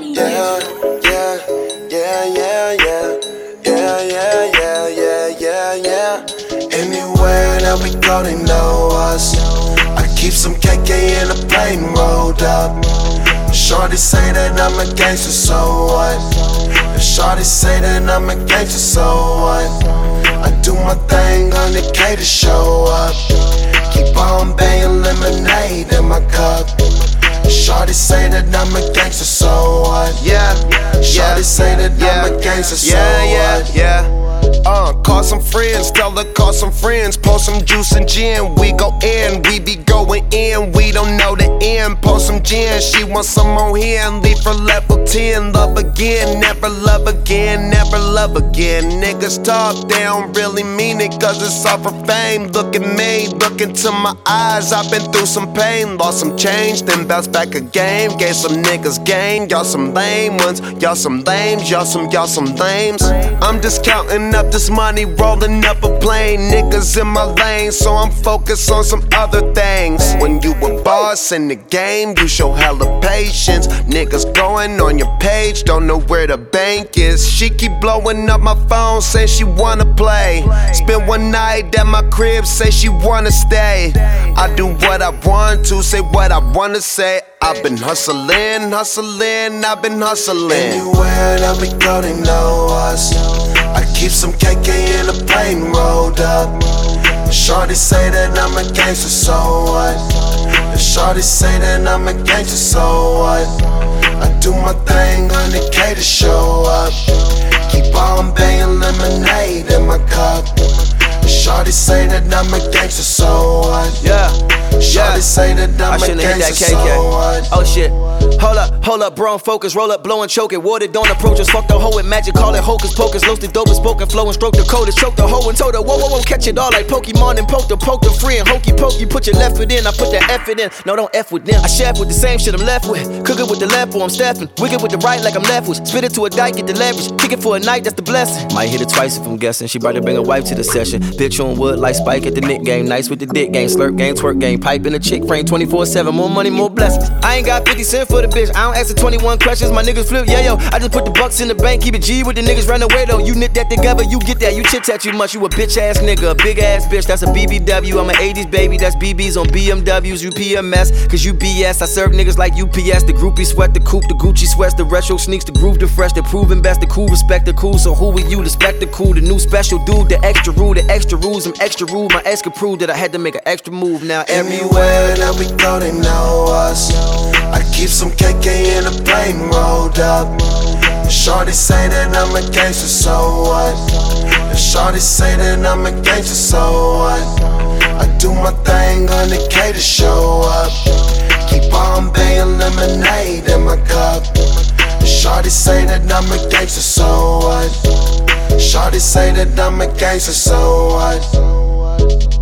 Yeah, yeah, yeah, yeah, yeah, yeah, yeah, yeah, yeah, yeah, yeah. Anywhere that we go, they know us. I keep some KK in a plane rolled up. Shorty say that I'm a gangster, so what? Shorty say that I'm a gangster, so what? I do my thing on the K to show up. Keep on banging lemonade in my cup. Shorty say that I'm a gangster, so what? Yeah, Shawty say that I'm a gangster, so yeah, yeah, what? yeah. Uh, call some friends, tell her call some friends, pour some juice and gin. We go in, we be going in, we don't know the end. Pour some gin, she wants some on here and leave for level 10. Love again, never again, never love again. Niggas talk, they don't really mean it, cause it's all for fame. Look at me, look into my eyes, I've been through some pain, lost some change, then bounced back again. Gave some niggas game, y'all some lame ones, y'all some lames, y'all some, y'all some lames. I'm just counting up this money, rolling up a plane. Niggas in my lane, so I'm focused on some other things. When you a boss in the game, you show hella patience. Niggas going on your page, don't know where to bank She keep blowing up my phone, say she wanna play. Spend one night at my crib, say she wanna stay. I do what I want to, say what I wanna say. I've been hustling, hustling, I've been hustling. Anywhere that we go, they know us. I keep some KK in a plane rolled up. Shorty say that I'm a gangster, so what? Shorty say that I'm a gangster, so what? I do my thing on the K to show Shorty say that I'm a gangster, so what? Yeah. Shorty say that I I'm a shouldn't hit that gangster, KK. so what? Oh shit. Hold up, hold up, bro, I'm. Roll up, blow and choke it. Water don't approach us. Fuck the hoe with magic, call it hocus pocus. Loast the dope, spoken flow and stroke the coldest. Choke the hoe and told her, whoa, whoa, whoa, catch it all like Pokemon and poke the poke the free and hokey pokey. Put your left foot in, I put that effort in. No, don't F with them. I chef with the same shit I'm left with. Cook it with the left, or I'm Steffin. Wicked with the right, like I'm left with. Spit it to a dike, get the leverage. Kick it for a night, that's the blessing. Might hit it twice if I'm guessing. She about to bring a wife to the session. Bitch on wood like Spike at the Knick game. Nice with the dick game. Slurp game, twerk game. Pipe in the chick frame 24 7. More money, more blessings. I ain't got 50 cent for the bitch. I don't ask the 21 questions. My niggas flip, yeah, yo. I just put the bucks in the bank. Keep it G with the niggas run away though. You knit that together, you get that. You chit chat too much. You a bitch ass nigga. A big ass bitch. That's a BBW. I'm an 80s baby. That's BBs on BMWs. You PMS. Cause you BS. I serve niggas like UPS. The groupie sweat, the coupe, the Gucci sweats, the retro sneaks, the groove, the fresh, the proven best, the cool, respect, the cool. So who are you? The spectacle, the new special dude, the extra rule, the extra rules. I'm extra rude. My ex could prove that I had to make an extra move. Now everywhere. That we go, they know us. I keep some KK in a plane rolled up. Shorty say that I'm a gangster, so what? Shorty say that I'm a gangster, so what? I do my thing on the K to show up. Keep on banging lemonade in my cup. Shorty say that I'm a gangster, so Shorty say that I'm a gangster, so what?